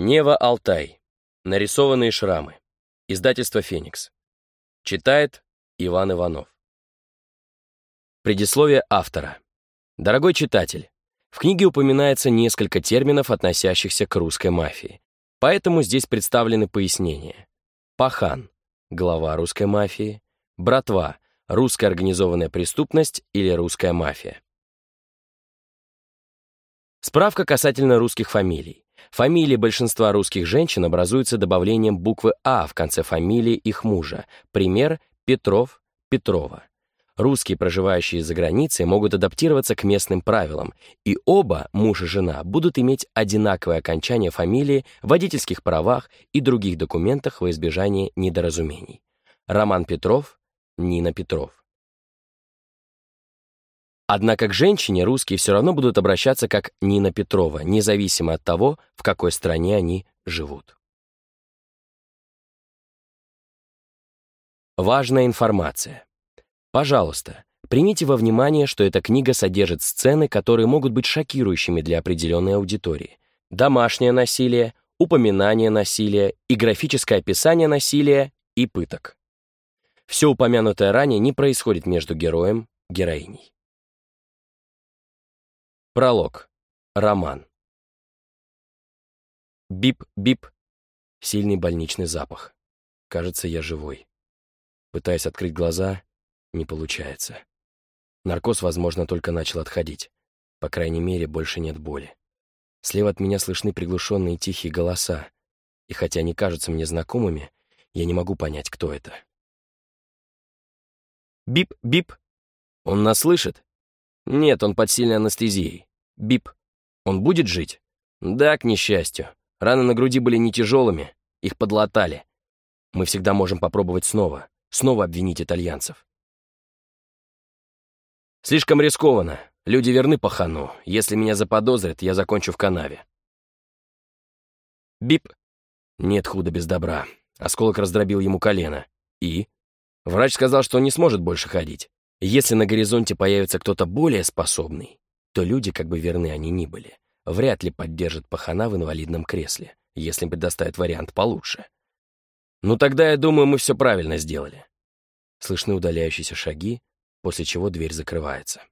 Нева Алтай. Нарисованные шрамы. Издательство «Феникс». Читает Иван Иванов. Предисловие автора. Дорогой читатель, в книге упоминается несколько терминов, относящихся к русской мафии, поэтому здесь представлены пояснения. Пахан — глава русской мафии, братва — русская организованная преступность или русская мафия. Справка касательно русских фамилий. Фамилии большинства русских женщин образуются добавлением буквы «А» в конце фамилии их мужа. Пример — Петров, Петрова. Русские, проживающие за границей, могут адаптироваться к местным правилам, и оба, муж и жена, будут иметь одинаковое окончание фамилии в водительских правах и других документах во избежание недоразумений. Роман Петров, Нина Петров. Однако к женщине русские все равно будут обращаться как Нина Петрова, независимо от того, в какой стране они живут. Важная информация. Пожалуйста, примите во внимание, что эта книга содержит сцены, которые могут быть шокирующими для определенной аудитории. Домашнее насилие, упоминание насилия и графическое описание насилия и пыток. Все упомянутое ранее не происходит между героем героиней. Пролог. Роман. Бип-бип. Сильный больничный запах. Кажется, я живой. Пытаясь открыть глаза, не получается. Наркоз, возможно, только начал отходить. По крайней мере, больше нет боли. Слева от меня слышны приглушенные тихие голоса, и хотя они кажутся мне знакомыми, я не могу понять, кто это. Бип-бип. Он нас слышит? Нет, он под сильной анестезией. Бип. Он будет жить? Да, к несчастью. Раны на груди были не тяжелыми, их подлатали. Мы всегда можем попробовать снова, снова обвинить итальянцев. Слишком рискованно. Люди верны пахану. Если меня заподозрят, я закончу в канаве. Бип. Нет худа без добра. Осколок раздробил ему колено. И? Врач сказал, что он не сможет больше ходить. Если на горизонте появится кто-то более способный, то люди, как бы верны они ни были, вряд ли поддержат пахана в инвалидном кресле, если предоставят вариант получше. Ну тогда, я думаю, мы все правильно сделали. Слышны удаляющиеся шаги, после чего дверь закрывается.